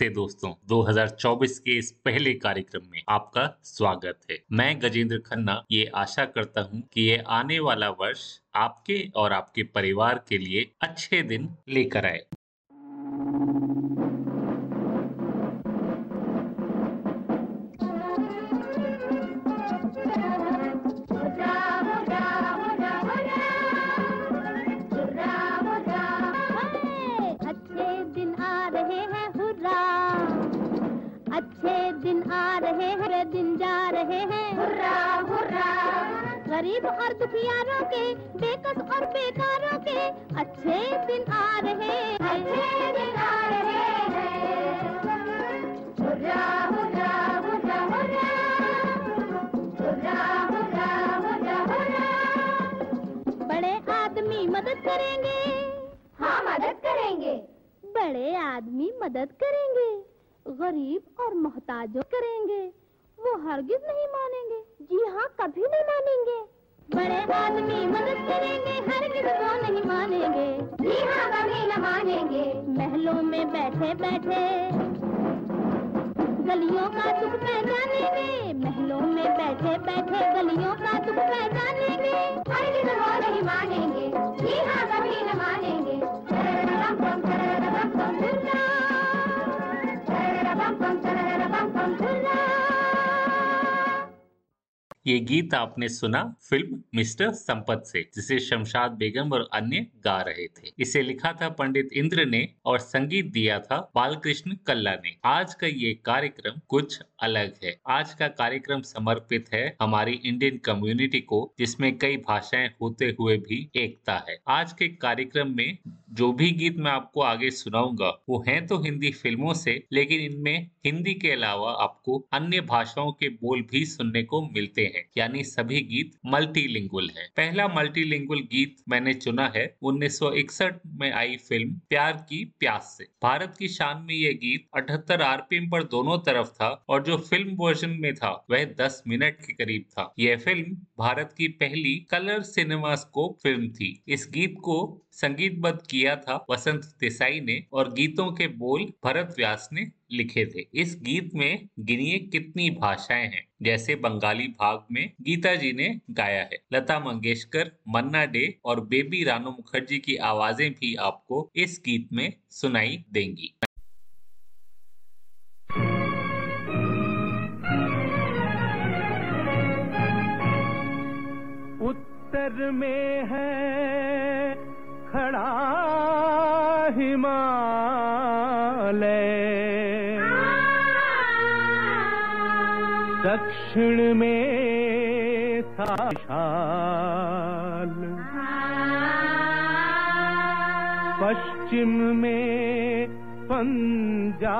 नमस्ते दोस्तों। 2024 के इस पहले कार्यक्रम में आपका स्वागत है। मैं गजेंद्र खन्ना ये आशा करता हूँ कि ये आने वाला वर्ष आपके और आपके परिवार के लिए अच्छे दिन लेकर आए। रहे हैं पूरे दिन जा रहे हैं। Hurrah, hurrah. गरीब और दुखियारों के बेकस और बेकारों के अच्छे दिन आ रहे हैं। अच्छे दिन आ रहे हैं। Hurrah, hurrah, hurrah, hurrah. बड़े आदमी मदद करेंगे। हाँ मदद करेंगे। बड़े आदमी मदद करेंगे। गरीब और मोहताजों करेंगे, वो हरगिज नहीं मानेंगे। जी हाँ कभी नहीं मानेंगे। बड़े आदमी मदद करेंगे, हरगिज वो नहीं मानेंगे। जी हाँ कभी न मानेंगे। महलों में बैठे बैठे गलियों का दुख पहचानेंगे। महलों में बैठे बैठे गलियों का दुख पहचानेंगे। हरगिज वो नहीं मानेंगे। जी हाँ कभी न मानेंगे। ये गीत आपने सुना फ़िल्म मिस्टर संपत से, जिसे शमशाद बेगम और अन्य गा रहे थे। इसे लिखा था पंडित इंद्र ने और संगीत दिया था बालकृष्ण कल्ला ने। आज का ये कार्यक्रम कुछ अलग है। आज का कार्यक्रम समर्पित है हमारी इंडियन कम्युनिटी को, जिसमें कई भाषाएँ होते हुए भी एकता है। आज के कार्यक्रम में जो भी गीत मैं आपको आगे सुनाऊँगा, वो हैं तो हिंदी फ़िल्मों से, लेकिन इनमें हिंदी के अलावा आपको अन्य भाषाओं के बोल भी सुनने को मिलते यानी सभी गीत मल्टीलिंगुअल है। पहला मल्टीलिंगुअल गीत मैंने चुना है 1961 में आई फ़िल्म प्यार की प्यास से। भारत की शान में यह गीत 78 आरपीएम पर दोनों तरफ़ था और जो फ़िल्म वर्जन में था, वह 10 मिनट के करीब था। यह फ़िल्म भारत की पहली कलर सिनेमा सिनेमास्कोप फ़िल्म थी। इस गीत को संगीतबद्ध किया था वसंत देसाई ने और गीतों के बोल भरत व्यास ने लिखे थे। इस गीत में गिनिए कितनी भाषाएँ हैं। जैसे बंगाली भाग में गीता जी ने गाया है। लता मंगेशकर, मन्ना डे और बेबी रानो मुखर्जी की आवाज़ें भी आपको इस गीत में सुनाई देंगी। उत्तर में है दक्षिण में साशाल पश्चिम में पंजाब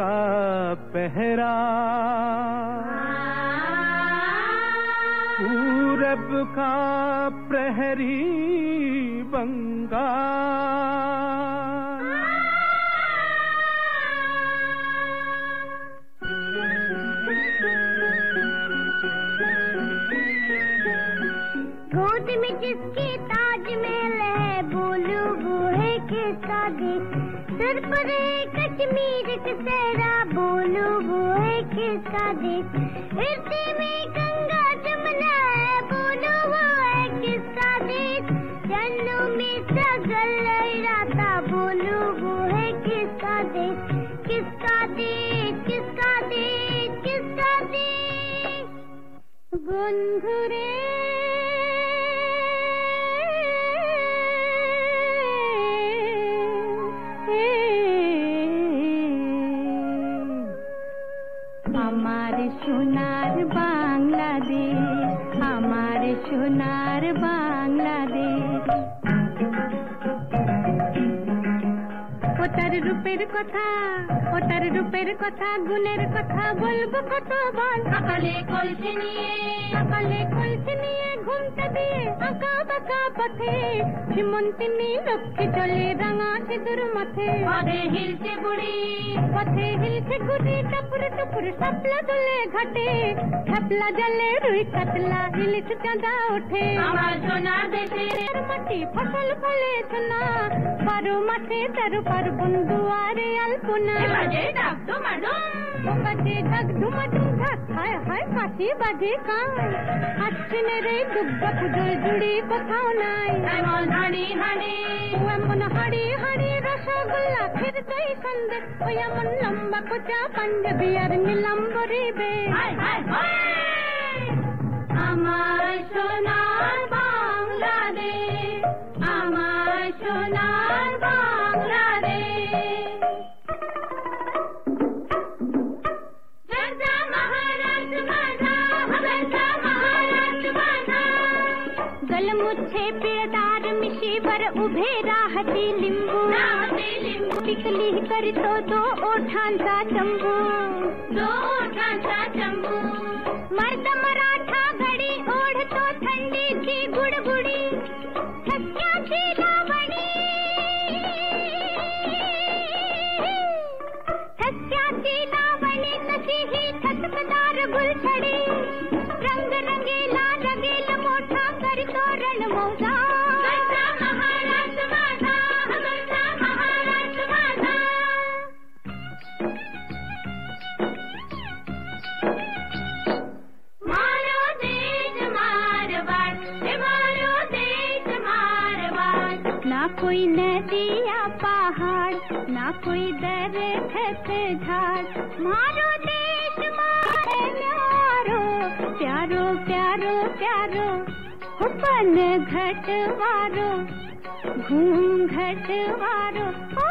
का पहरा। पूरब का प्रहरी बंगाल गोद में जिसके ताज में है, बोलू वो है किसका सिर पर कश्मीर का सहरा, बोलू वो है किसका हृदय में गंगा जमुना है, बोलू वो है किसका देश जन्नों में सगल लहराता बोलू वो किसका देश किसका देश किसका देश किसका देश? गुनगुरे কথা ও তার রূপের কথা গুণের কথা বলব কত বল। সকালে কলসি নিয়ে। সকালে কলসি নিয়ে। ঘুমতে দিয়ে আঁকা বাঁকা পথে সীমন্তিনী লক্ষ্মী চলে রাঙা সিঁদুর মাথে পথে হিলছে বুড়ি পথে হিলছে গুড়ি টপুর টপুর সাপলা দোলে ঘাটে ছাপলা জলে রুই কাতলা ইলিশ চাঁদা ওঠে আমার সোনার দেশে মাটি ফসল ফলে সোনা বারো মাঠে তেরো পার্বণ দুয়ারে আলপনা বাজে ডাক ডুমাডুম বাজে ডাক ডুমাডুম ঢাক হায় হায় কাশি বাজে কান আশ্বিনে রে দুর্গা পুজোর জুড়ি কোথাও নাই। হাড়ি হাড়ি ও এমন হাড়ি হাড়ি রসগোল্লা ফির দই সন্দেশ ওই এমন লম্বা কোচা পাঞ্জাবি আর নীলাম্বরি বে আমার সোনার বাংলাদেশ আমার সোনার বাংলাদেশ। गलमुच्छे पिळदार मिशीवर उभे राहती लिंबू। लिंबू। कर तो दो ओठांचा चंबू। दो ओठांचा चंबू। मर्द मराठा घडी ओढतो ठंडी थी ठसक्याची हुपन घट वारो घूंघट वारो ओ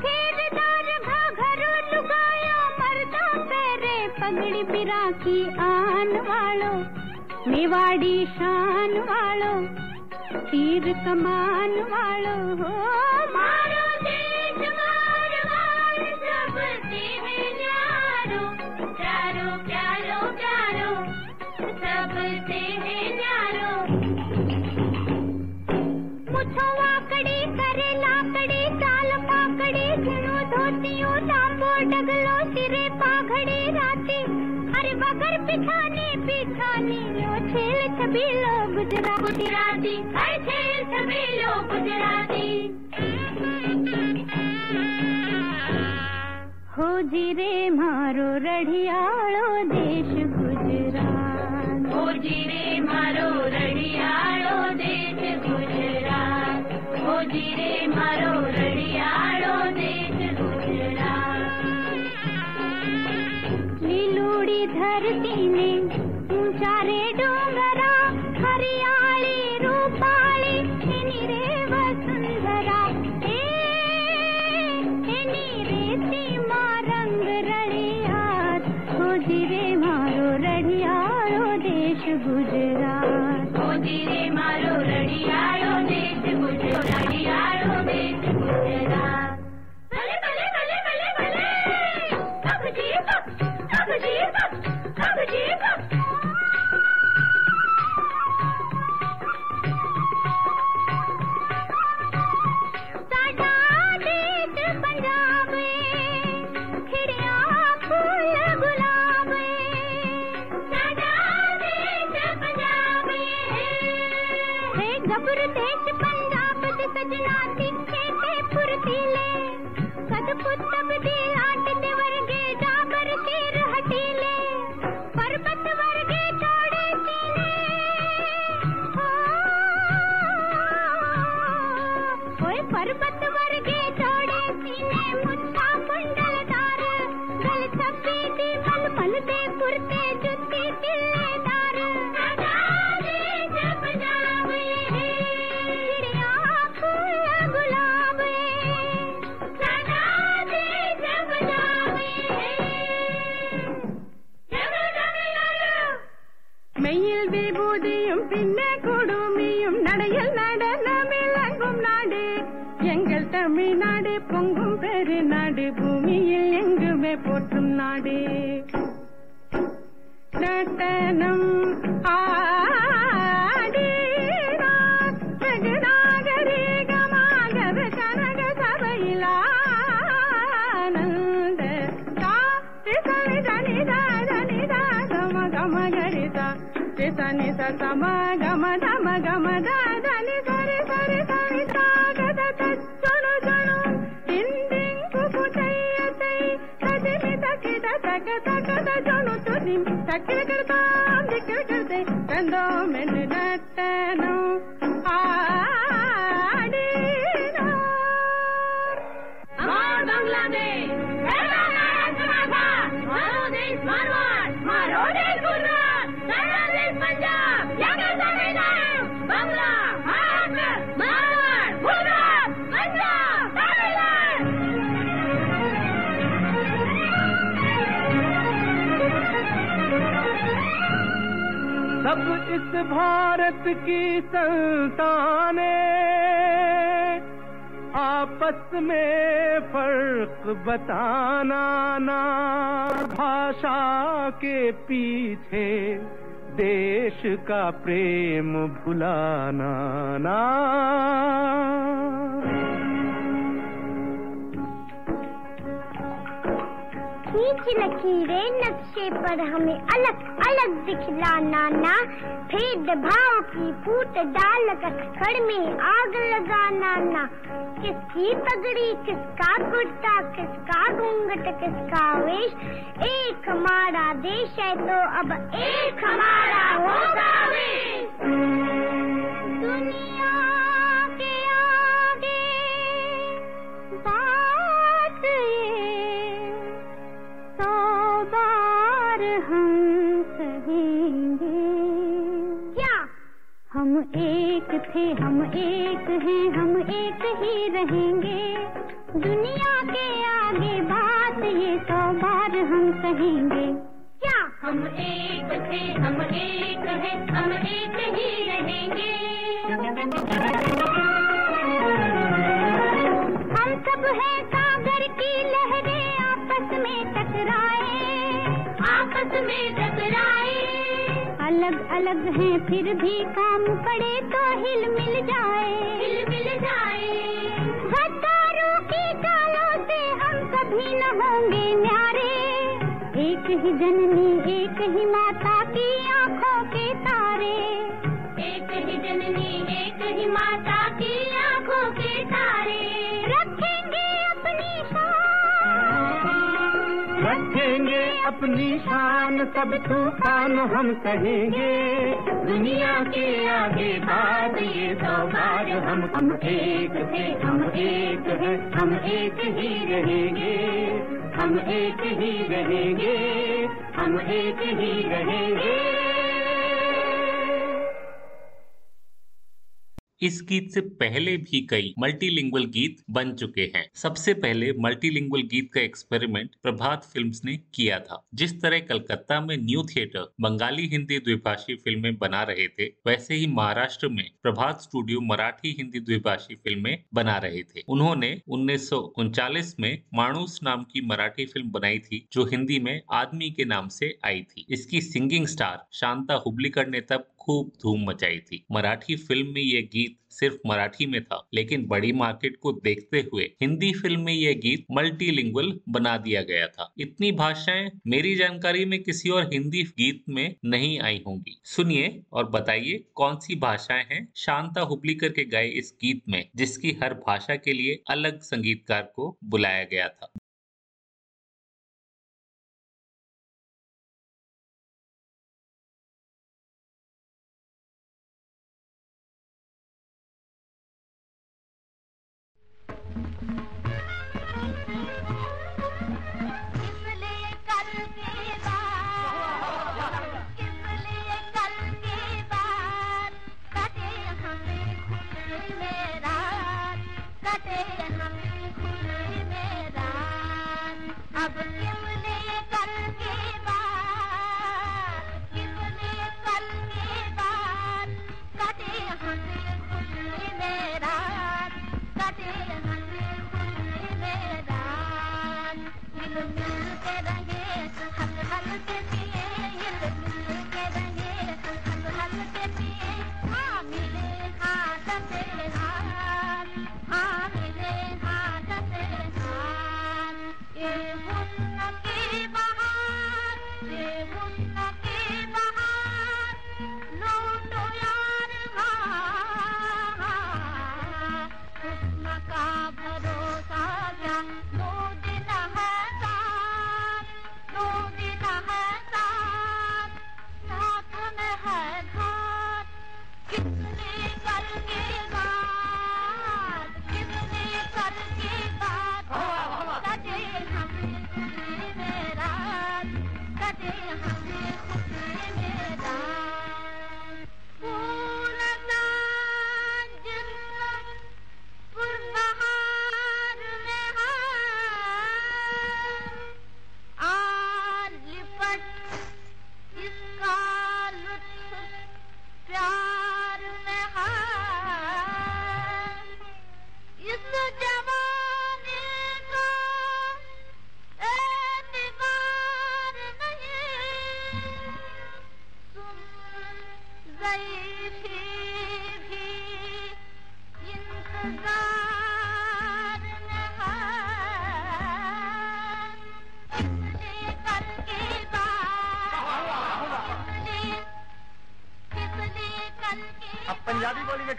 घेरदार घाघरो लुगाया, मर्दा पेरे पगड़ी बिरा की आन वालो मेवाड़ी शान वालो, तीर कमान वालो। हो मारो देश मारवाड़ धोतियो लांबो डगलो सिरे पाघड़ी राती अरे बगर पिछाने पिछाने लो छेल छबीलो गुजराती। गुजराती अरे छेल छबीलो गुजराती। हो जी मारो रढ़ियाळो देश गुजरात। हो जी रे मारो रढ़ियाळो देश गुजरात। हो जी रे मारो रढ़ियाळो देश धरती ने ऊंचारे डोंगरा हरियाली ਤੇ करता करता जानो तो दिन टक्कर करता दिक्कर करते कंधों में न भारत की संताने, आपस में फ़र्क बताना ना। भाषा के पीछे देश का प्रेम भुलाना ना। खींच लकीरें नक्शे पर हमें अलग अलग दिखलाना ना। भेदभाव की फूट डाल कर खड़ में आग लगाना ना। किसकी पगड़ी, किसका कुर्ता किसका घूंघट, किसका वेश। एक हमारा देश है तो अब एक हमारा होगा वेश बार हम कहेंगे क्या? हम एक थे हम एक हैं हम एक ही रहेंगे। दुनिया के आगे बात ये सौ बार हम कहेंगे। क्या? हम एक थे हम एक हैं हम एक ही रहेंगे। हम सब हैं सागर की लहरें आपस में टकराए। आपस में टकराए अलग अलग हैं फिर भी काम पड़े तो हिल मिल जाए। हिल मिल जाए। हज़ारों की चालों से हम कभी न होंगे न्यारे। एक ही जननी एक ही माता की आँखों के तारे। एक ही जननी एक ही माता रखेंगे अपनी शान सब तूफ़ान हम कहेंगे। दुनिया के आगे बात, ये सौ हम हम एक थे हम एक हैं, हम एक ही रहेंगे। हम एक ही रहेंगे, हम एक ही रहेंगे। इस गीत से पहले भी कई मल्टीलिंगुअल गीत बन चुके हैं। सबसे पहले मल्टीलिंगुअल गीत का एक्सपेरिमेंट प्रभात फिल्म्स ने किया था। जिस तरह कलकत्ता में न्यू थिएटर बंगाली हिंदी द्विभाषी फ़िल्में बना रहे थे, वैसे ही महाराष्ट्र में प्रभात स्टूडियो मराठी हिंदी द्विभाषी फ़िल्में बना रहे थे। उन्होंने उन्नीस में माणूस नाम की मराठी फ़िल्म बनाई थी, जो हिंदी में आदमी के नाम से आई थी। इसकी सिंगिंग स्टार शांता हुबलीकर ने तब खूब धूम मचाई थी। मराठी फ़िल्म में यह गीत सिर्फ़ मराठी में था, लेकिन बड़ी मार्केट को देखते हुए हिंदी फ़िल्म में यह गीत मल्टीलिंगुअल बना दिया गया था। इतनी भाषाएँ मेरी जानकारी में किसी और हिंदी गीत में नहीं आई होंगी। सुनिए और बताइए कौन सी भाषाएँ हैं शांता हुबलीकर के गाए इस गीत में, जिसकी हर भाषा के लिए अलग संगीतकार को बुलाया गया था।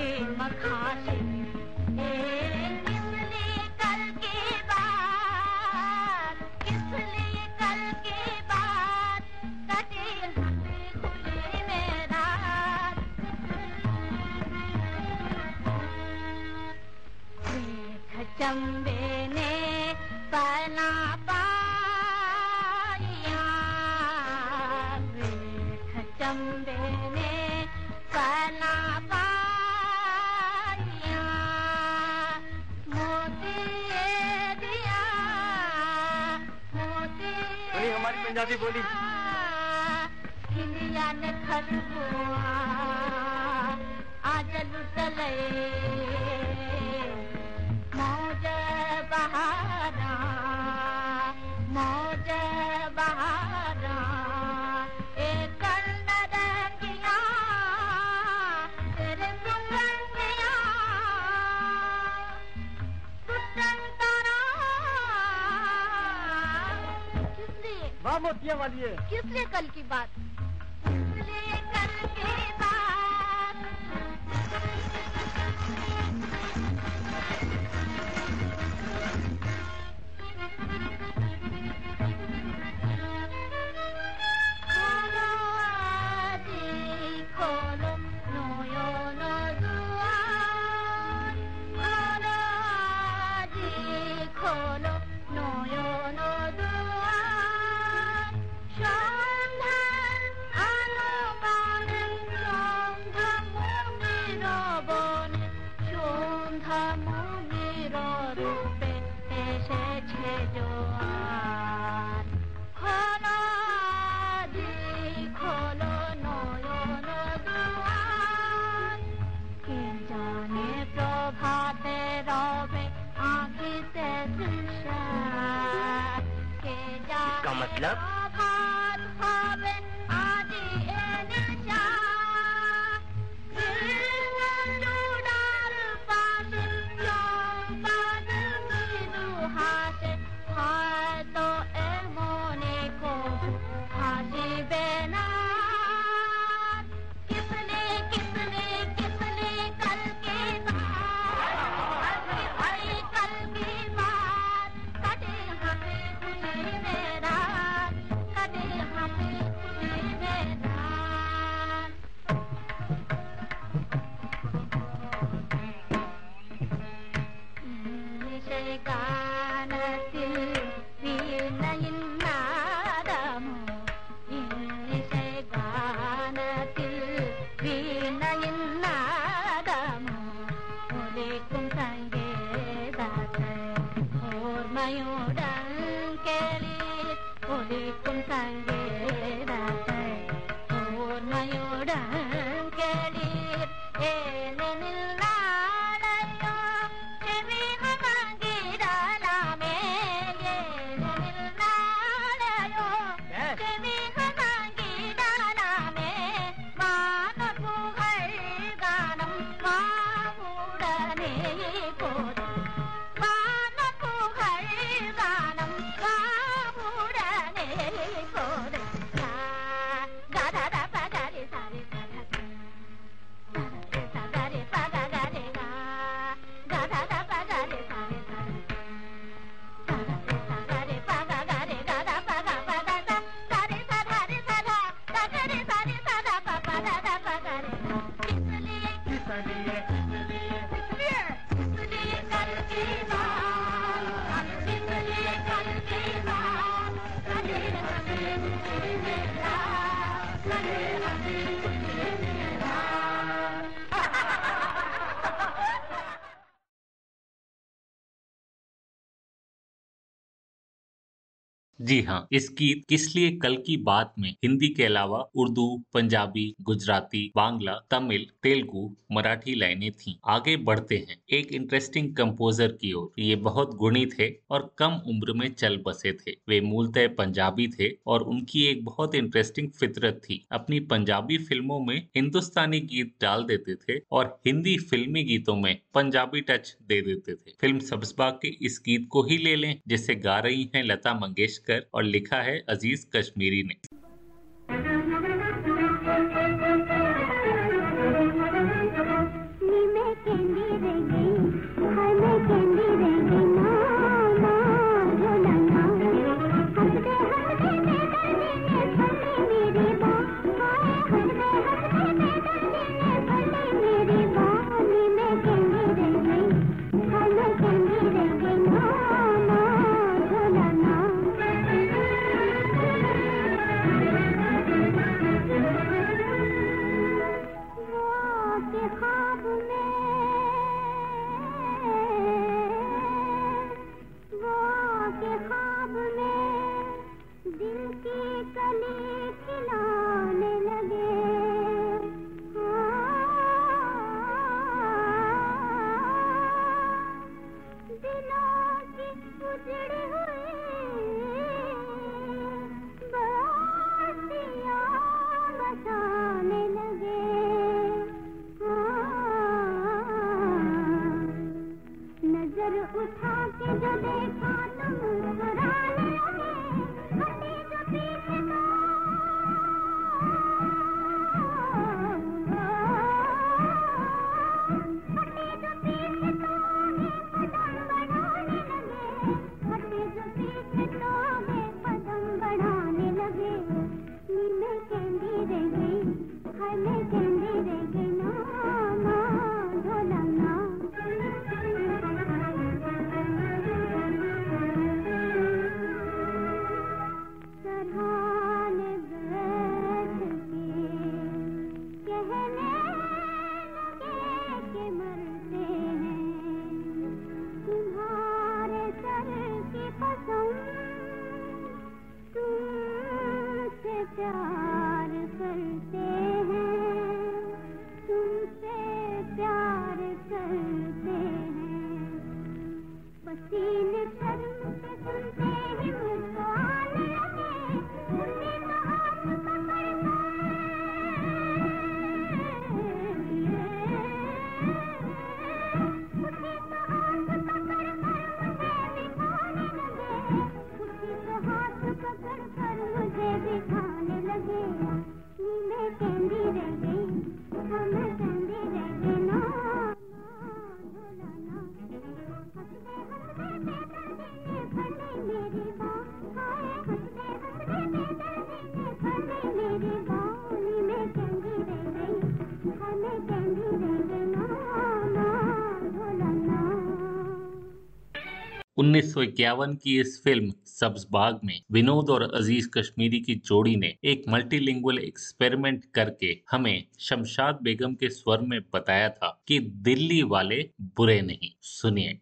के मखासे कल के बाद कल के बाद कटे हमें चम बोली। खरगुआ आज लुटल वाली है। किस लिए कल की बात? love. जी हाँ इस गीत किस लिए कल की बात में हिंदी के अलावा उर्दू, पंजाबी, गुजराती, बांग्ला, तमिल, तेलुगु, मराठी लाइनें थीं। आगे बढ़ते हैं। एक इंटरेस्टिंग कंपोजर की ओर। ये बहुत गुणी थे और कम उम्र में चल बसे थे। वे मूलतः पंजाबी थे और उनकी एक बहुत इंटरेस्टिंग फितरत थी। अपनी पंजाबी फ़िल्मों में हिंदुस्तानी गीत डाल देते थे और हिंदी फिल्मी गीतों में पंजाबी टच दे देते थे। फ़िल्म सब्सबाग के इस गीत को ही ले लें, जिसे गा रही है लता मंगेशकर। और लिखा है अज़ीज़ कश्मीरी नी। की इस फ़िल्म, सब्ज बाग में, विनोद और अज़ीज़ कश्मीरी की जोड़ी ने एक मल्टीलिंगुअल एक्सपेरिमेंट करके हमें शमशाद बेगम के स्वर में बताया था कि दिल्ली वाले बुरे नहीं। सुनिए।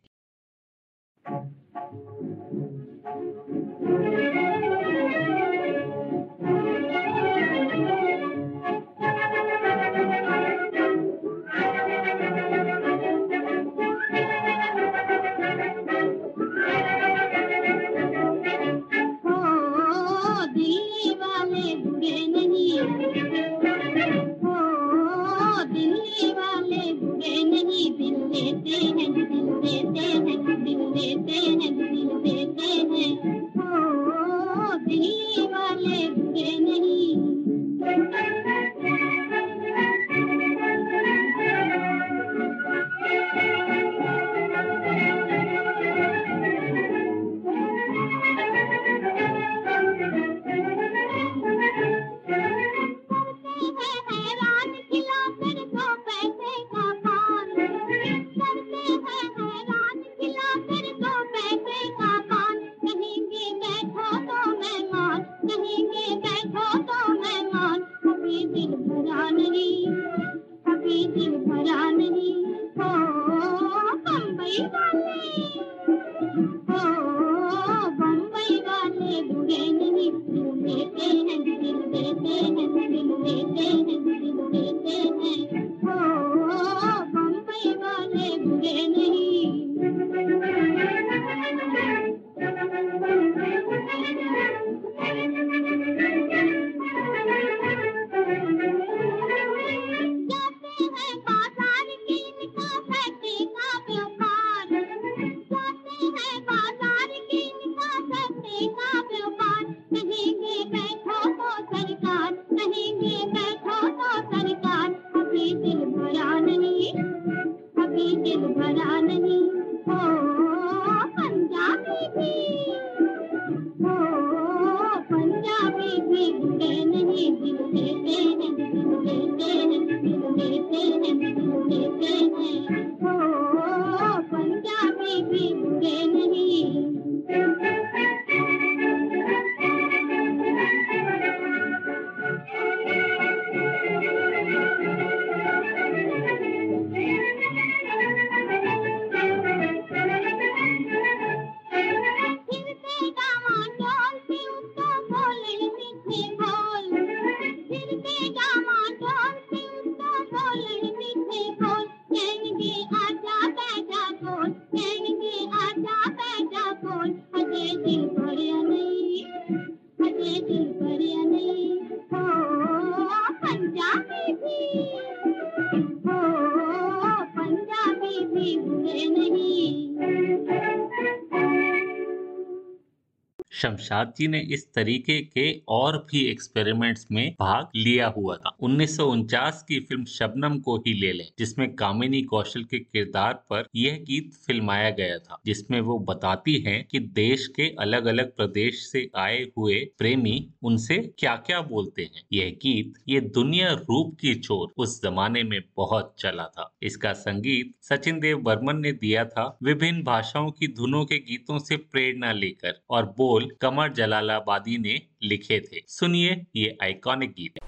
शमशाद जी ने इस तरीके के और भी एक्सपेरिमेंट्स में भाग लिया हुआ था। उन्नीस सौ उनचास की फ़िल्म शबनम को ही ले लें, जिसमें कामिनी कौशल के किरदार पर यह गीत फिल्माया गया था, जिसमें वो बताती हैं कि देश के अलग अलग प्रदेश से आए हुए प्रेमी उनसे क्या क्या बोलते हैं। यह गीत, ये दुनिया रूप की चोर उस जमाने में बहुत चला था। इसका संगीत सचिन देव बर्मन ने दिया था विभिन्न भाषाओं की धुनों के गीतों से प्रेरणा लेकर और बोल कमर जलालाबादी ने लिखे थे। सुनिए ये आइकॉनिक गीत।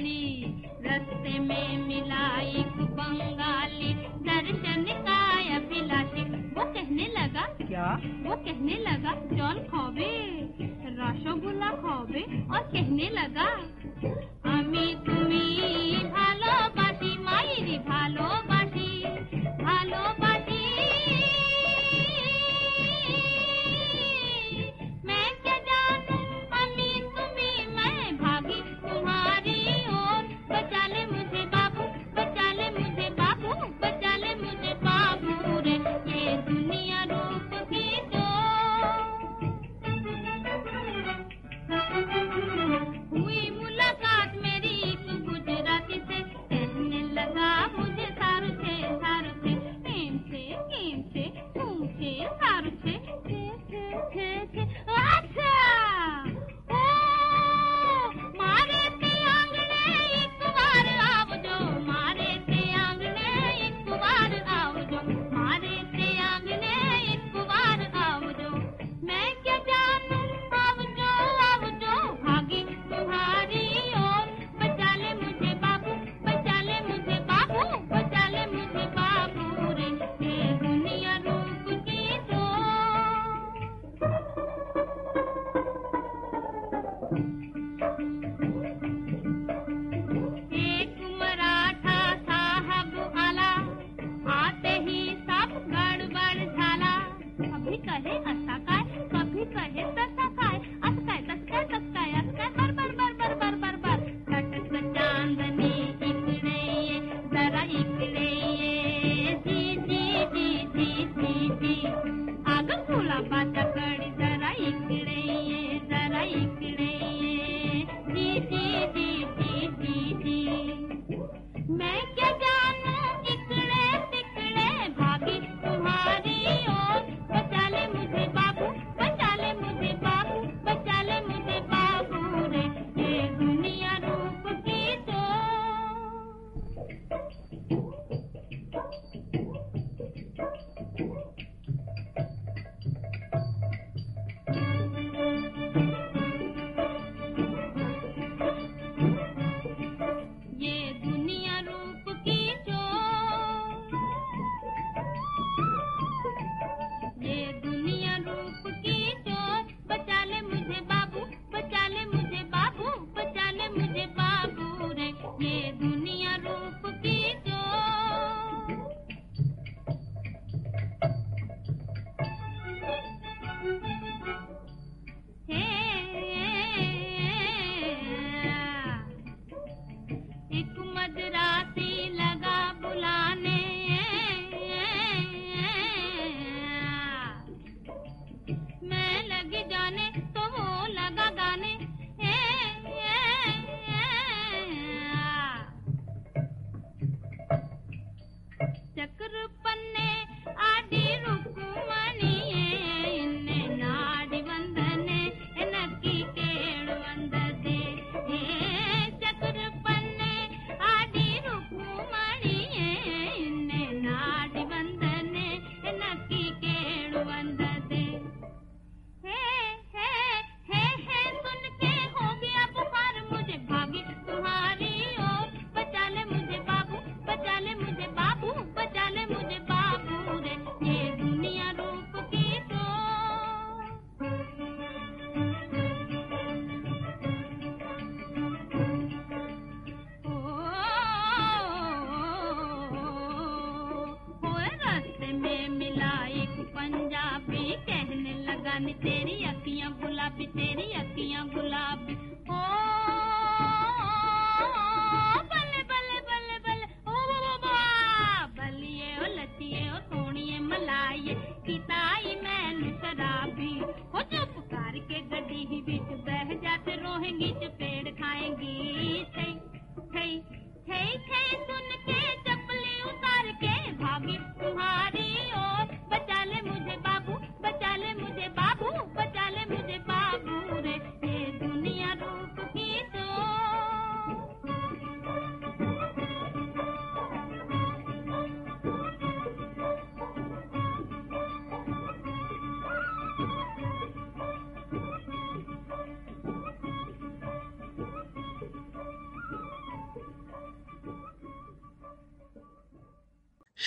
रस्ते में मिला एक बंगाली। दर्शन का अभिलाषी। वो कहने लगा क्या? वो कहने लगा जॉन खोबे रसगुल्ला खोबे। और कहने लगा अमी तुम्हें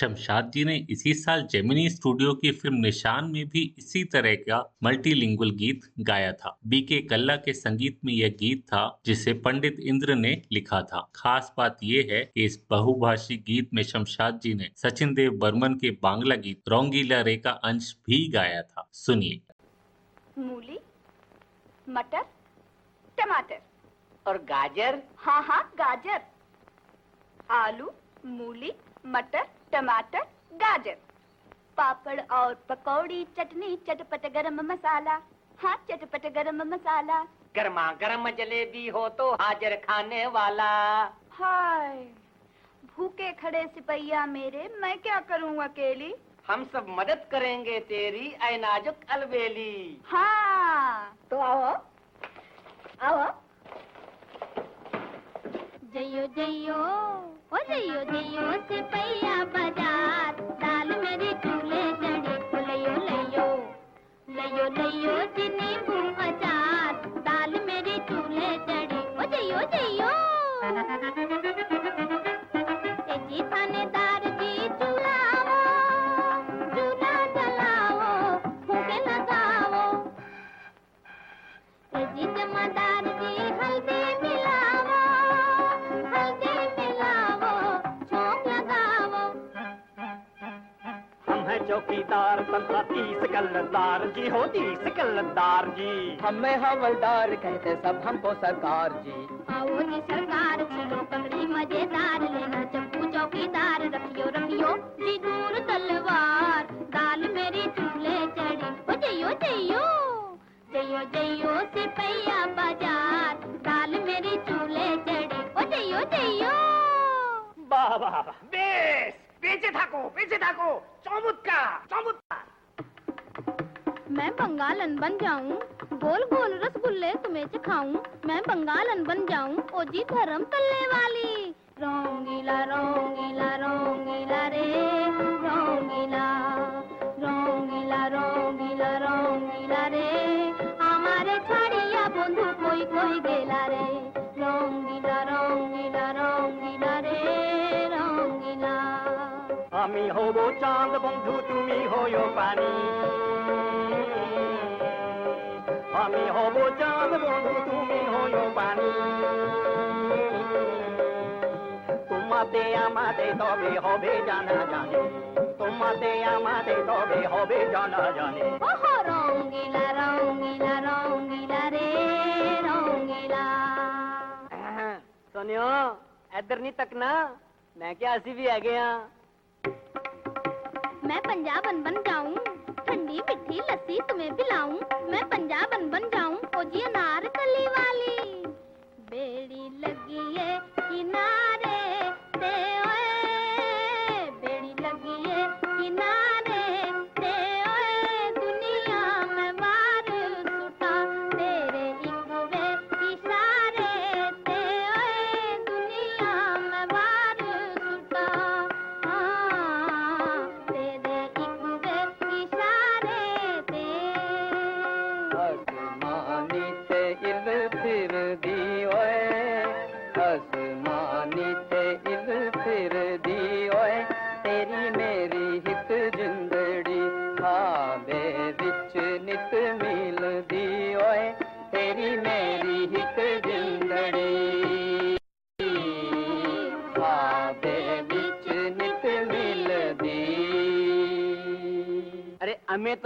शमशाद जी ने इसी साल जेमिनी स्टूडियो की फ़िल्म निशान में भी इसी तरह का मल्टीलिंगुअल गीत गाया था। बीके कल्ला के संगीत में यह गीत था जिसे पंडित इंद्र ने लिखा था। खास बात यह है कि इस बहुभाषी गीत में शमशाद जी ने सचिन देव बर्मन के बांग्ला गीत रोंगीला रे का अंश भी गाया था। सुनिए। मूली मटर टमाटर। और गाजर? हाँ हाँ गाजर। आलू मूली मटर टमाटर गाजर पापड़ और पकौड़ी चटनी चटपट गरम मसाला। हाँ चटपट गरम मसाला। गर्मा गर्म जलेबी हो तो हाजिर खाने वाला। हाय भूखे खड़े सिपैया मेरे मैं क्या करूँ अकेली? हम सब मदद करेंगे तेरी ऐ नाजुक अलबेली। हाँ। तो आओ आओ जइयो जइयो, ओ जइयो जइयो सिपैया बाज़ार। दाल मेरी चूल्हे चढ़ी ओ लइयो लइयो लइयो लइयो जी नींबू अचार। दाल मेरी चूल्हे चढ़ी ओ जइयो जइयो। ए चौकीदार तथा तीस कल्लदार जी हो तीस कल्लदार जी। हमें हवलदार कहते सब हमको सरकार जी। आओ जी सरकार चलो पकड़ी मज़ेदार लेना चप्पू चौकीदार रखियो रखियो जी दूर तलवार। दाल मेरी चूल्हे चढ़ी ओ जइयो जइयो। जइयो जइयो सिपैया बाज़ार। दाल मेरी चूल्हे चढ़ी ओ जइयो जइयो। वाह वाह वाह बेस। पीछे थाको पीछे थाको। चौमुत्का चौमुत्का मैं बंगालन बन जाऊँ, गोल गोल रसगुल्ले तुम्हें चखाऊं। मैं बंगालन बन जाऊँ ओ जी धर्म तल्ले वाली। रोंगीला रोंगीला रोंगीला रे, रोंगीला। रोंगीला रोंगीला रोंगीला रे। हमारे छाड़िया बंधु कोई कोई गेला रे। আমি হব চাঁদ বন্ধু তুমি হইও পানি আমি হব চাঁদ বন্ধু তুমি হইও পানি তোমাতে আমাতে তবে হবে জানা জানে তোমাতে আমাতে তবে হবে জানা জানে ओहो रोंगीला रोंगीला रोंगीला रे रोंगीला सुनियो इधर नहीं तकना मैं क्या असी भी आ गया मैं पंजाबन बन जाऊँ, ठंडी मिठी लस्सी तुम्हें पिलाऊं, मैं पंजाबन बन जाऊँ, ओ जी अनार कली वाली। बेड़ी लगी है किनारे, ते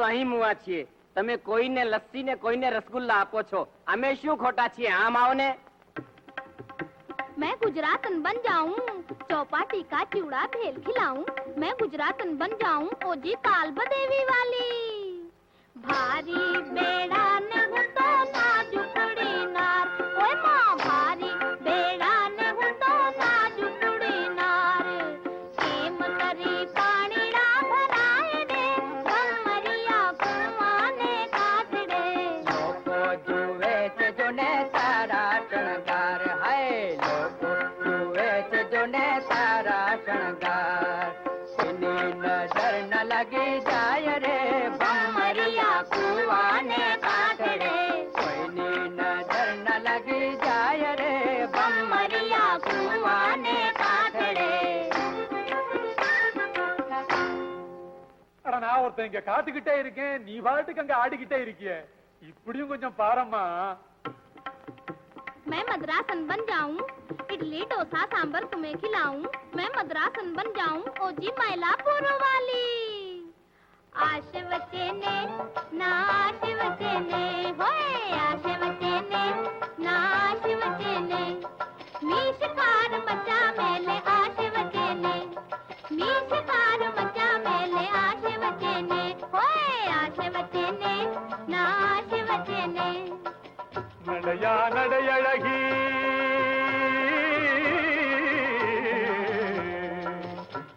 અહીં મુવા છીએ તમે કોઈને લસ્સી ને કોઈને રસગુલ્લા આપો છો અમે શું ખોટા છીએ આમ આવો ને मैं गुजरातन बन जाऊं चौपाटी का चिवड़ा भेल खिलाऊं मैं गुजरातन बन जाऊं ओजी कालब देवी वाली இங்க காத்துக்கிட்டே இருக்கேன் நீ பாட்டுக்கு அங்க ஆடிக்கிட்டே இருக்கிய இப்படியும் கொஞ்சம் பாரம்மா मैं मद्रासन बन जाऊं इडली डोसा सांबर तुम्हें खिलाऊं मैं मद्रासन बन जाऊं ओजी मैलापुर वाली आश वचने नाश वचने होए आश वचने नाश वचने मीश कार मचा मेले आश ராஜனே நடையா நடையழகி.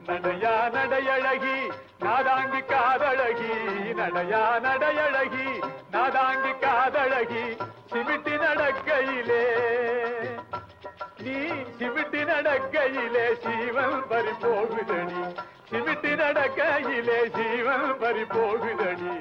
நடையா நடையழகி நாதாங்கி காதழகி. நடையா நடையழகி நாதாங்கி காதழகி. சிமிட்டி நடக்கையிலே நீ சிமிட்டி நடக்கையிலே சீவன் பறி போகுதடி. சிமிட்டி நடக்கையிலே சீவன் பறி போகுதடி.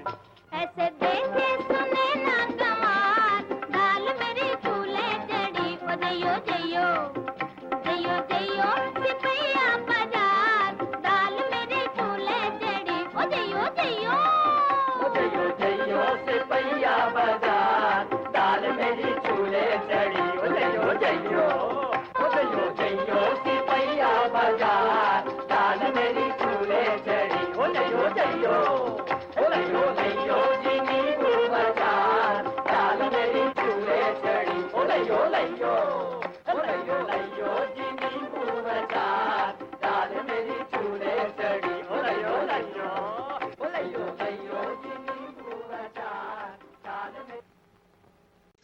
मेरी चूल्हे चढ़ी ओ जयो जयो ओ जयो जयो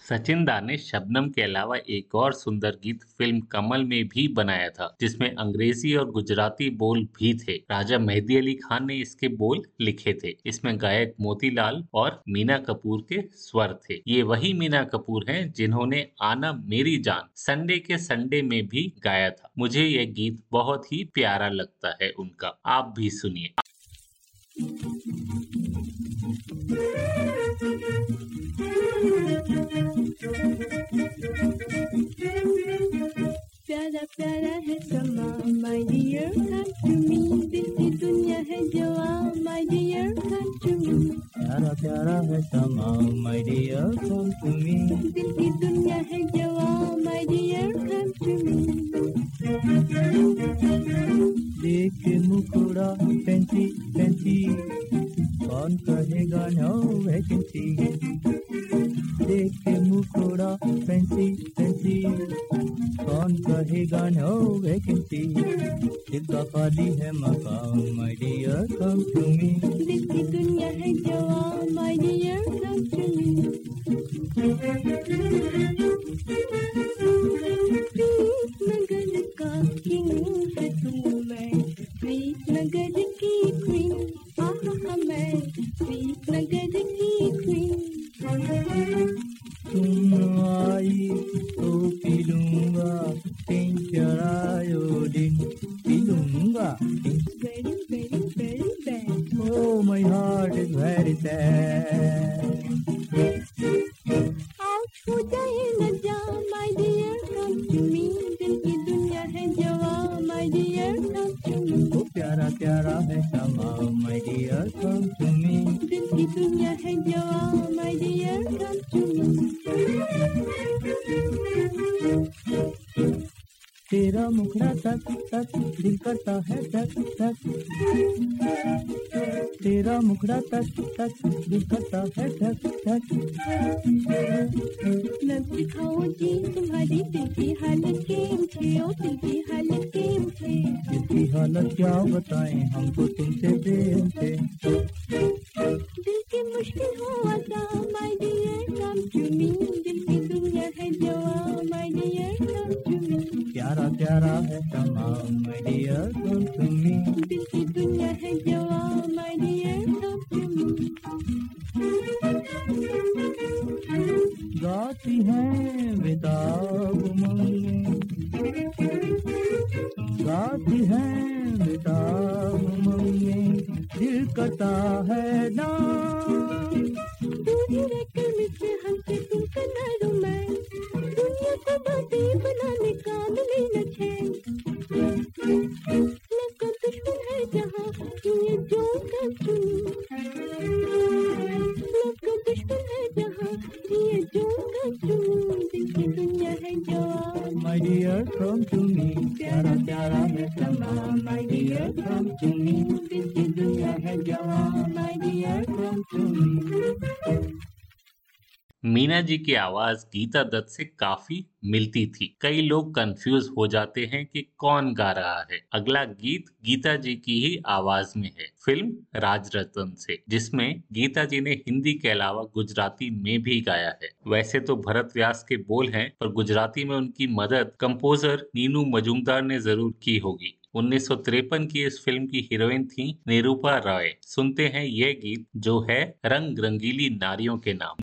सचिन दा ने शबनम के अलावा एक और सुंदर गीत फ़िल्म कमल में भी बनाया था, जिसमें अंग्रेज़ी और गुजराती बोल भी थे। राजा मेहदी अली खान ने इसके बोल लिखे थे। इसमें गायक मोतीलाल और मीना कपूर के स्वर थे। ये वही मीना कपूर हैं जिन्होंने आना मेरी जान, संडे के संडे में भी गाया था। मुझे यह गीत बहुत ही प्यारा लगता है उनका। आप भी सुनिए। प्यारा प्यारा है समा my dear come to me दिल दुनिया है जवा my dear come to me प्यारा प्यारा है समा my dear come to me दिल की दुनिया है जवा my dear come to me देख मुकुड़ा फैंसी फैंसी कौन कहेगा नो वैकेंसी मुकुड़ा फैंसी फैंसी। कौन कहेगा, नो वैकेंसी दिल खाली है मकाम my dear come to me दुनिया है जवा my dear come to me touch दिखता दिखाओ जी तुम्हारी दिल की हालत केम छे ओ दिल हालत केम छे हालत क्या बताएँ? हमको तुमसे जी की आवाज़ गीता दत्त से काफ़ी मिलती थी। कई लोग कंफ्यूज हो जाते हैं कि कौन गा रहा है। अगला गीत गीता जी की ही आवाज़ में है। फ़िल्म राज रतन से, जिसमें गीता जी ने हिंदी के अलावा गुजराती में भी गाया है। वैसे तो भरत व्यास के बोल हैं, पर गुजराती में उनकी मदद कंपोजर नीनू मजूमदार ने ज़रूर की होगी। उन्नीस सौ तिरपन की इस फ़िल्म की हीरोइन थी निरूपा रॉय। सुनते हैं ये गीत, जो है रंग रंगीली नारियों के नाम।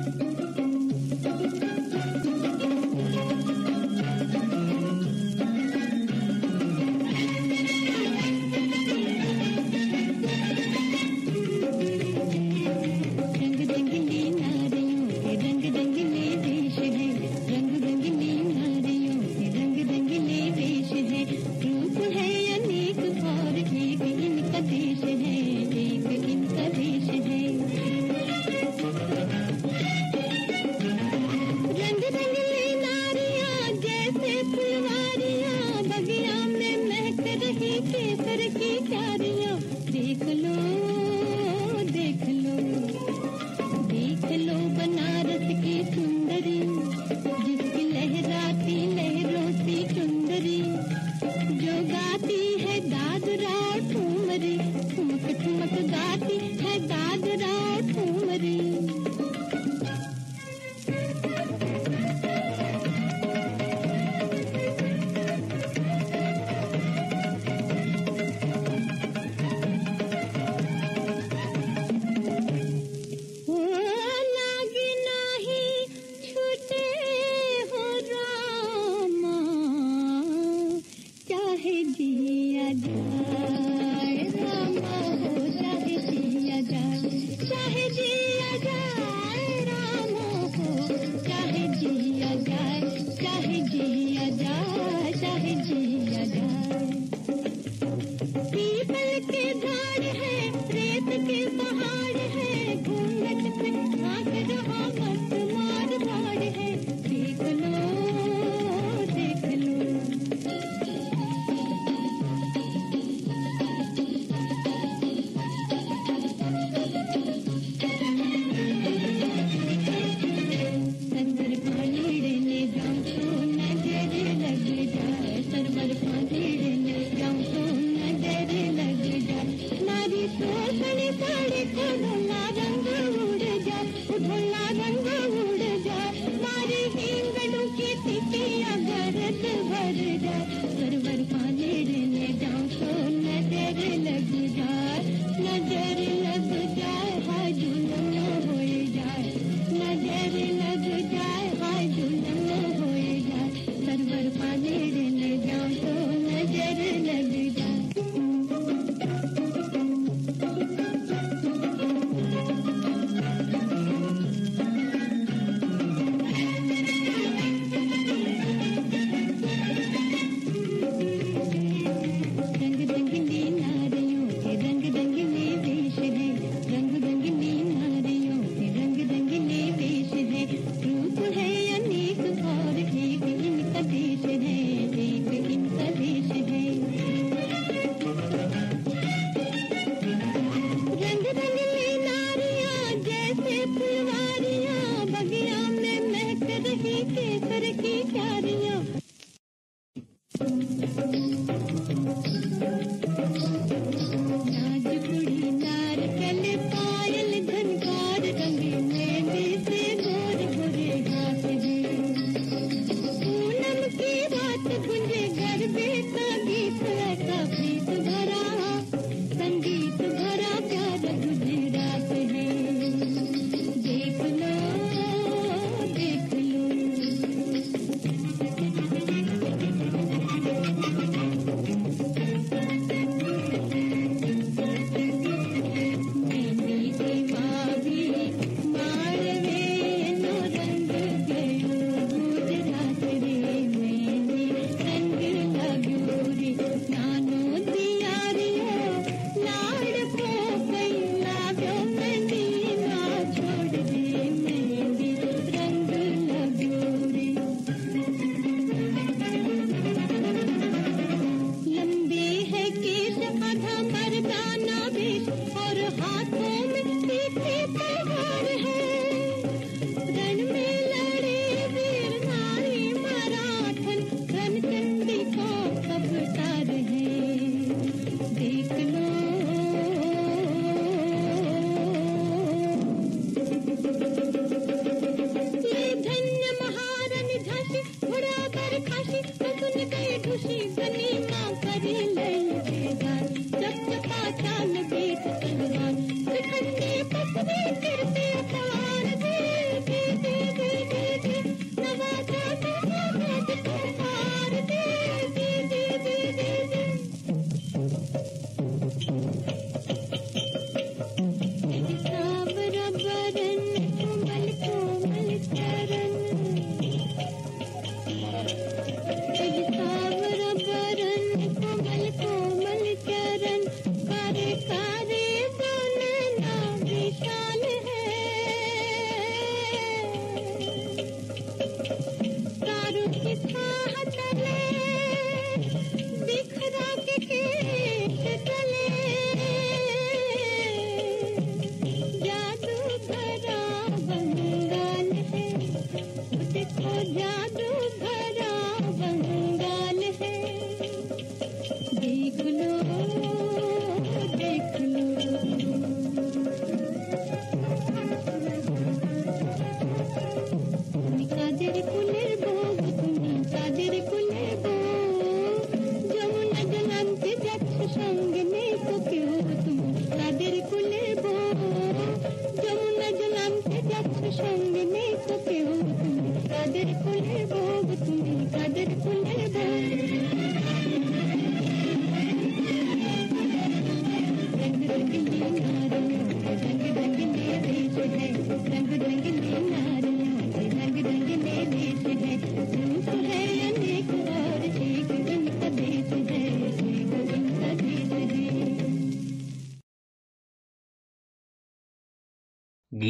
प्यार की क्यारियाँ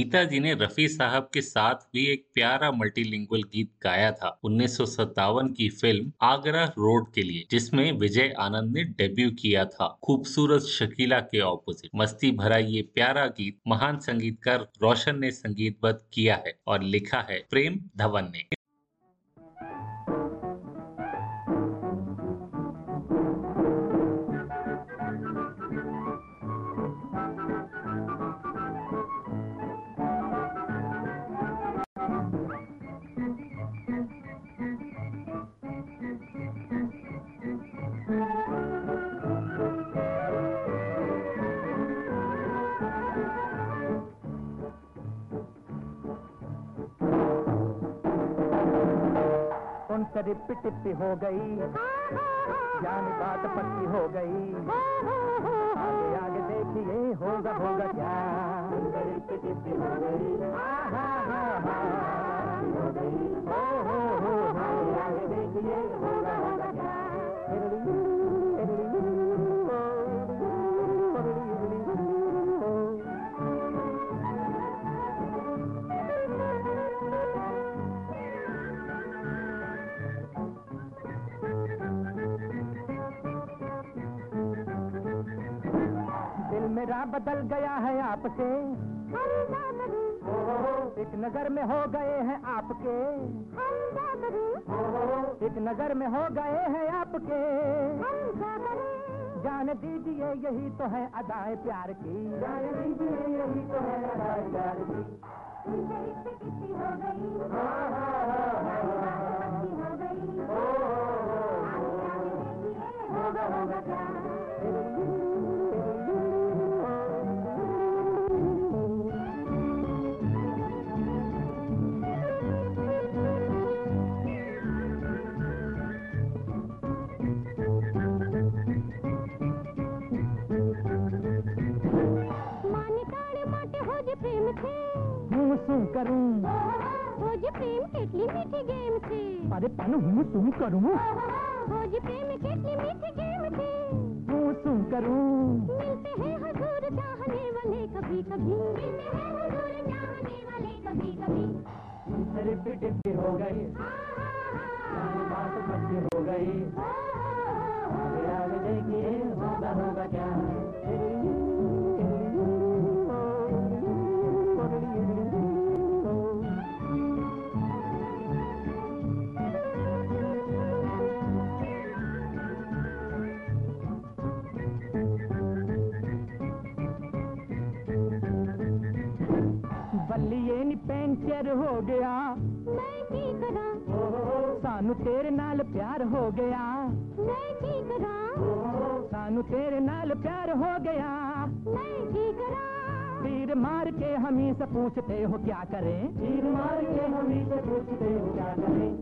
गीता जी ने रफी साहब के साथ भी एक प्यारा मल्टीलिंगुअल गीत गाया था, उन्नीस सौ सत्तावन की फ़िल्म आगरा रोड के लिए, जिसमें विजय आनंद ने डेब्यू किया था। खूबसूरत शकीला के ऑपोजिट मस्ती भरा ये प्यारा गीत, महान संगीतकार रोशन ने संगीतबद्ध किया है और लिखा है प्रेम धवन ने। जाकर रिप्पी टिप्पी हो गई। जान बात पक्की हो गई। आगे आगे देखिए होगा होगा क्या। हो गई। हो हो। हो आगे देखिए होगा होगा बदल गया है आपसे एक नज़र में हो गए हैं आपके। एक नज़र में हो गए हैं आपके। जान दीजिए यही तो है अदाए प्यार की। जान दीजिए यही तो है अदाए प्यार की। हो गई हो गई हूँ सू करूँ हो जे प्रेम કેટલી મીઠી ગેમ છે अरे पन हूँ तू करूँ हो जे प्रेम કેટલી मीठी गेम છે हूँ सू करूँ मिलते हैं हजूर चाहने वाले कभी कभी मिलते हैं हजूर चाहने वाले कभी कभी रिपी टिप्पी हो गई बात पक्की हो गई आगे आगे देखिए होगा होगा क्या ਬੱਲੀਏ ਨੀ ਪੈਂਚਰ ਹੋ ਗਿਆ मैं की करा ਸਾਨੂੰ ਤੇਰੇ ਨਾਲ ਪਿਆਰ ਹੋ ਗਿਆ मैं की करा ਸਾਨੂੰ ਤੇਰੇ ਨਾਲ ਪਿਆਰ ਹੋ ਗਿਆ मैं की करा तीर मार के हम ही से पूछते हो क्या करें तीर मार के हम ही से पूछते हो क्या करें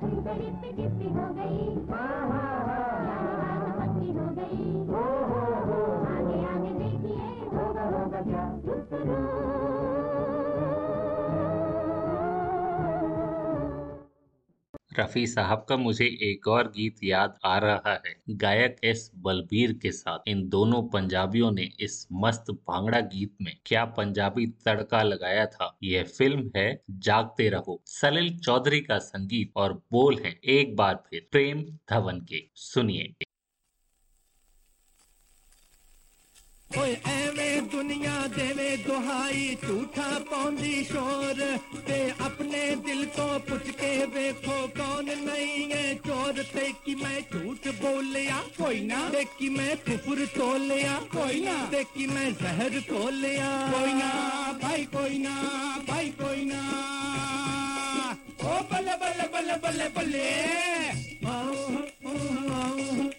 तुमसे रिप्पी टिप्पी हो गई यानी बात पक्की हो गई आगे आगे देखिए होगा होगा क्या रफी साहब का मुझे एक और गीत याद आ रहा है। गायक एस बलबीर के साथ। इन दोनों पंजाबियों ने इस मस्त भांगड़ा गीत में क्या पंजाबी तड़का लगाया था। यह फ़िल्म है जागते रहो। सलिल चौधरी का संगीत और बोल है एक बार फिर प्रेम धवन के। सुनिए। ਓਏ ਐਵੇਂ ਦੁਨੀਆ ਦੇਵੇ ਦੁਹਾਈ ਝੂਠਾ ਪਾਉਂਦੀ ਸ਼ੋਰ ਤੇ ਆਪਣੇ ਦਿਲ ਤੋਂ ਪੁੱਛ ਕੇ ਵੇਖੋ ਕੌਣ ਨਹੀਂ ਏ ਚੋਰ ਤੇ ਕਿ ਮੈਂ ਝੂਠ ਬੋਲਿਆ ਕੋਈ ਨਾ ਤੇ ਕਿ ਮੈਂ ਕੁਫਰ ਤੋਲਿਆ ਕੋਈ ਨਾ ਤੇ ਕਿ ਮੈਂ ਜ਼ਹਿਰ ਤੋਲਿਆ ਕੋਈ ਨਾ ਭਾਈ ਕੋਈ ਨਾ ਭਾਈ ਕੋਈ ਨਾ ਓ ਬੱਲੇ ਬੱਲੇ ਬੱਲੇ ਬੱਲੇ ਬੱਲੇ ਆਓ ਆਓ ਆਓ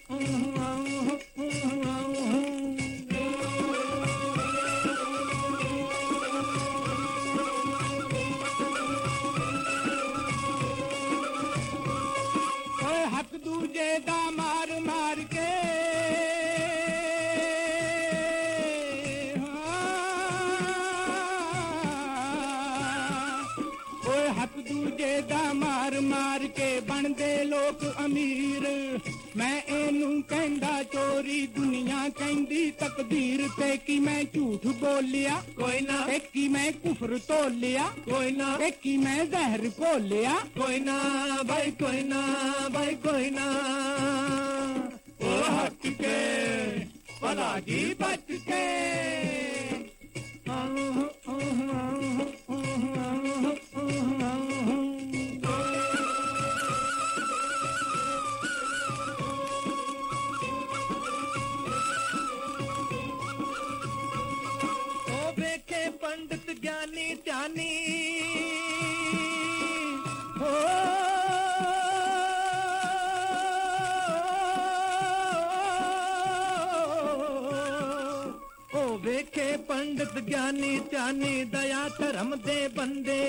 ਲੋਕ ਅਮੀਰ ਮੈਂ ਇਹਨੂੰ ਕਹਿੰਦਾ ਚੋਰੀ ਦੁਨੀਆ ਕਹਿੰਦੀ ਤਕਦੀਰ ਤੇ ਕਿ ਮੈਂ ਝੂਠ ਬੋਲਿਆ ਕੋਈ ਨਾ ਤੇ ਕਿ ਮੈਂ ਕੁਫਰ ਤੋਲਿਆ ਕੋਈ ਨਾ ਤੇ ਕਿ ਮੈਂ ਜ਼ਹਿਰ ਘੋਲਿਆ ਕੋਈ ਨਾ ਭਾਈ ਕੋਈ ਨਾ ਭਾਈ ਕੋਈ ਨਾ ਓ ਹੱਕ ਕੇ ਭਲਾ ਜੀ ਬਚ ज्ञानी ज्ञानी दया धर्म दे बंदे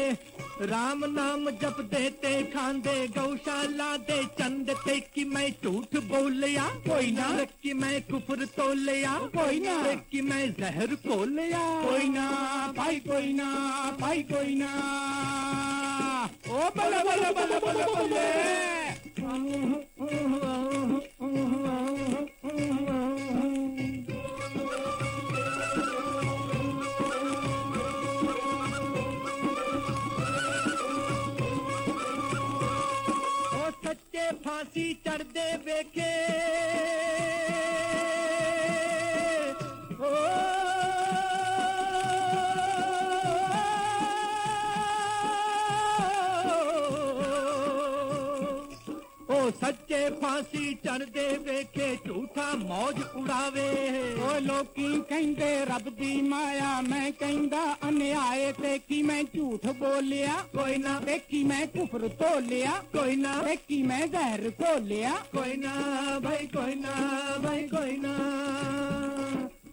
राम नाम जप देते खांदे गौशाला दे चंद ते कि मैं झूठ बोलिया कोई ना कि मैं कुफर तोलिया कोई ना कि मैं जहर कोलिया कोई ना भाई कोई ना भाई कोई ना ओ बल बल बल बल बल फांसी चढ़ दे बेके ਫਾਂਸੀ ਚੜਦੇ ਵੇਖੇ ਝੂਠਾ ਮੌਜ ਉਡਾਵੇ ਓ ਲੋਕੀ ਕਹਿੰਦੇ ਰੱਬ ਦੀ ਮਾਇਆ ਮੈਂ ਕਹਿੰਦਾ ਅਨਿਆਏ ਤੇ ਕੀ ਮੈਂ ਝੂਠ ਬੋਲਿਆ ਕੋਈ ਨਾ ਤੇ ਕੀ ਮੈਂ ਕੁਫਰ ਤੋਲਿਆ ਕੋਈ ਨਾ ਤੇ ਕੀ ਮੈਂ ਜ਼ਹਿਰ ਘੋਲਿਆ ਕੋਈ ਨਾ ਭਾਈ ਕੋਈ ਨਾ ਭਾਈ ਕੋਈ ਨਾ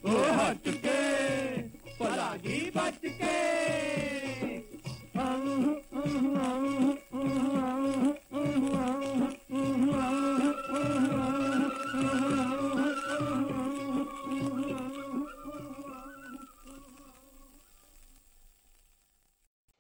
ਓ ਹਟ ਕੇ ਭਲਾ ਜੀ ਬਚ ਕੇ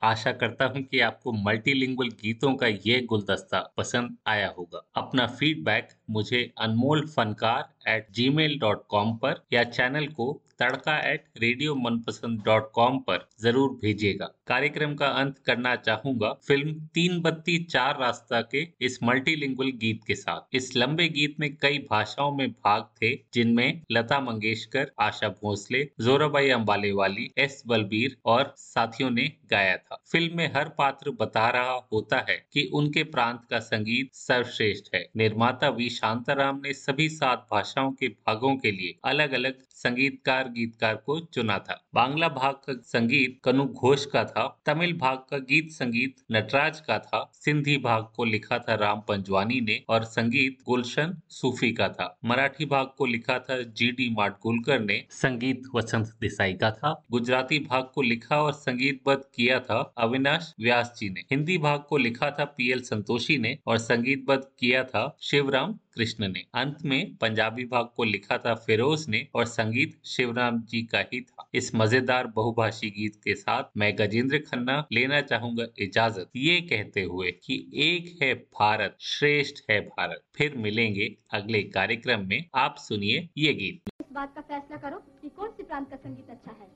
आशा करता हूँ कि आपको मल्टीलिंगुअल गीतों का ये गुलदस्ता पसंद आया होगा। अपना फीडबैक मुझे Anmol Fankar at Gmail dot com पर या चैनल को Tadka at radio Manpasand dot com पर ज़रूर भेजिएगा। कार्यक्रम का अंत करना चाहूँगा। फ़िल्म तीन बत्ती चार रास्ता के इस मल्टीलिंगुअल गीत के साथ। इस लंबे गीत में कई भाषाओं में भाग थे, जिनमें लता मंगेशकर, आशा भोसले जोराबाई अम्बाले वाली एस बलबीर और साथियों ने गाया था। फ़िल्म में हर पात्र बता रहा होता है कि उनके प्रांत का संगीत सर्वश्रेष्ठ है। निर्माता वी शांताराम ने सभी सात भाषाओं के भागों के लिए अलग अलग संगीतकार गीतकार को चुना था। बांग्ला भाग का संगीत कनु घोष का था, तमिल भाग का गीत संगीत नटराज का था, सिंधी भाग को लिखा था राम पंजवानी ने और संगीत गुलशन सूफी का था। मराठी भाग को लिखा था जी डी माडगुलकर ने। संगीत वसंत देसाई का था। गुजराती भाग को लिखा और संगीतबद्ध किया था अविनाश व्यास जी ने। हिंदी भाग को लिखा था पी एल संतोषी ने और संगीतबद्ध किया था शिवराम कृष्ण ने। अंत में पंजाबी भाग को लिखा था फिरोज ने और संगीत शिवराम जी का ही था। इस मज़ेदार बहुभाषी गीत के साथ मैं गजेंद्र खन्ना लेना चाहूँगा इजाज़त। ये कहते हुए कि एक है भारत श्रेष्ठ है भारत। फिर मिलेंगे अगले कार्यक्रम में। आप सुनिए ये गीत। इस बात का फैसला करो कि कौन सी प्रांत का संगीत अच्छा है।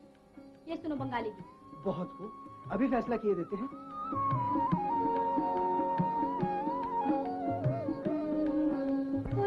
ये सुनो बंगाली गीत। बहुत खूब। अभी फैसला किए देते हैं।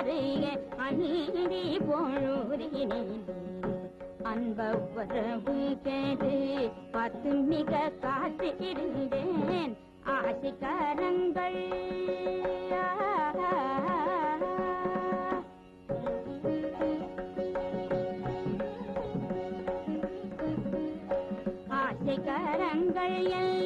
அருக அநீதி போழுதினேன் அன்பவரவு கேது பத்து மிக காத்திருந்தேன் ஆசிகரங்கள் ஆசிகரங்கள் எல்லாம்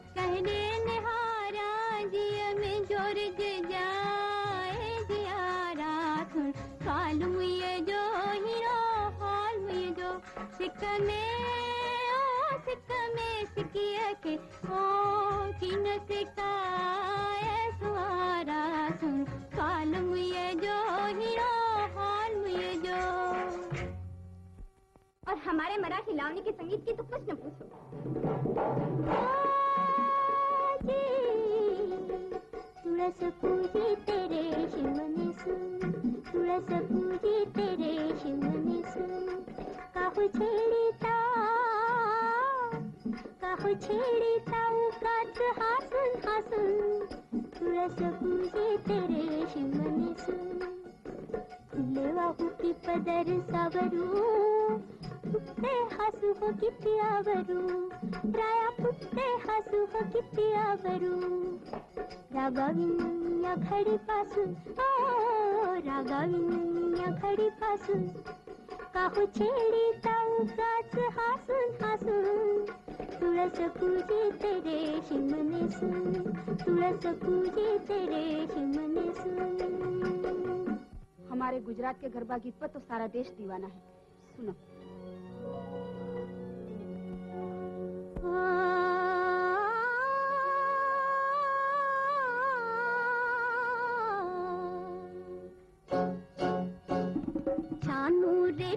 कहने नहारा जिया में ज़ोर जाए काल जो हीरो हाल जो सिक में ओ सिक में सिकिया के ओ सुन। काल जो हीरो हाल जो। और हमारे मराठी लावनी के संगीत की तो कुछ न पूछो तुळस पूजी तेरे शिवने सुन तुळस पूजी तेरे शिवने सुन काहू छेडिता काहू छेडिता उगाच हासून हासून। तुळस पूजी तेरे शिवने सुन फुले वाहू की पदर सावरू किती आवरू राया फुटते हसू हो किती आवरू रागाविन या घडीपासून ओ रागाविन काहू छेडी उगाच हासून हासून तुळस पूजे तेरे शिमने सुन तुळस पूजे तेरे शिमने सुन। हमारे गुजरात के गरबा गीत पर तो सारा देश दीवाना है। सुनो।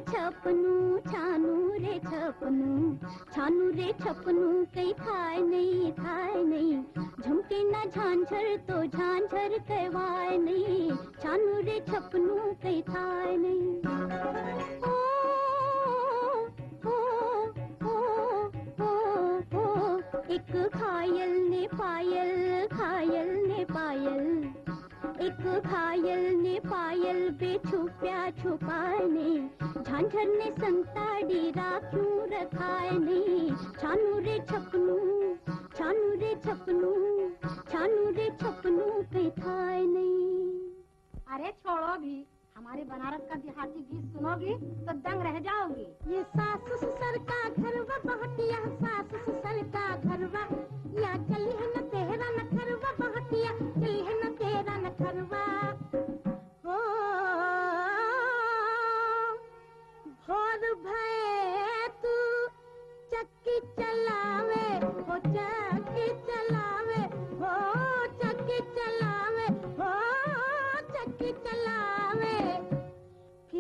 छपनू, छानू रे छपनू, छानू रे छपनू कई थाय नहीं थाय नहीं। झुमके ना झांझर तो झांझर कहवाय नहीं। छानू रे छपनू कई थाय नहीं। एक खायल ने पायल, खायल ने पायल। एक घायल ने पायल बे बेछुप्या छुपाने। झांझर ने संताड़ी राख्यूं रखाने छानू रे छपनू, छानू रे छपनू, छानू रे छपनू पे थाय नहीं अरे छोड़ो भी। हमारे बनारस का देहाती गीत सुनोगी तो दंग रह जाओगी। ये सास ससुर का घरवा यहाँ सास ससुर का घरवा। यहाँ चली है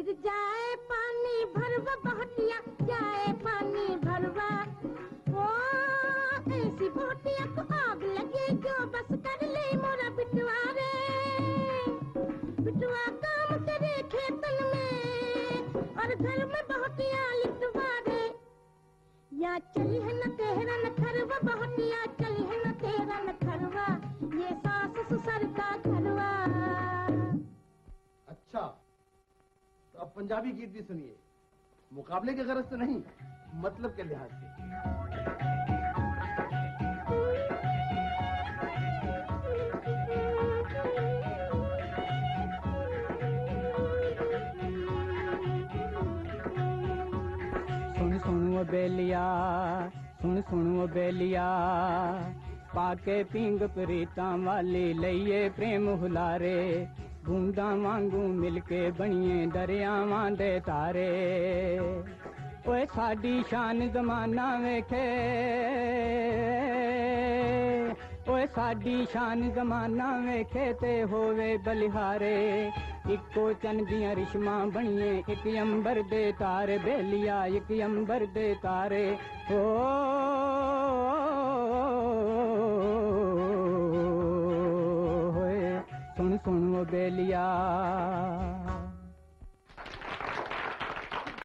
फिर जाए पानी भरवा, बहटिया, जाए पानी भरवा। ओ, ऐसी बहटिया को आग लगे जो बस कर ले मोरा बिटवा रे बिटवा काम करे खेतन में, और घर में बहटिया लिटवा रे या चली है न तेरा न खरवा बहटिया चली है न तेरा न पंजाबी गीत भी सुनिए। मुकाबले के गरज से नहीं मतलब के लिहाज से। सुन बेलिया, सुन सुन बेलिया, पाके पिंग प्रीतां वाली लइए प्रेम हुलारे। बूंदा वांगू मिलके ਬਣੀਏ ਦਰਿਆਵਾਂ ਦੇ ਤਾਰੇ ਓਏ ਸਾਡੀ ਸ਼ਾਨ ਜ਼ਮਾਨਾ ਵੇਖੇ ਓਏ ਸਾਡੀ ਸ਼ਾਨ ਜ਼ਮਾਨਾ ਵੇਖੇ ਤੇ ਹੋਵੇ ਬਲਿਹਾਰੇ ਇੱਕੋ ਚੰਨ ਦੀਆਂ ਰਿਸ਼ਮਾਂ ਬਣੀਏ ਇੱਕ ਅੰਬਰ ਦੇ ਤਾਰੇ ਬੇਲੀਆ ਇੱਕ ਅੰਬਰ ਦੇ ਤਾਰੇ ਓ सुन सुन ओ बेलिया।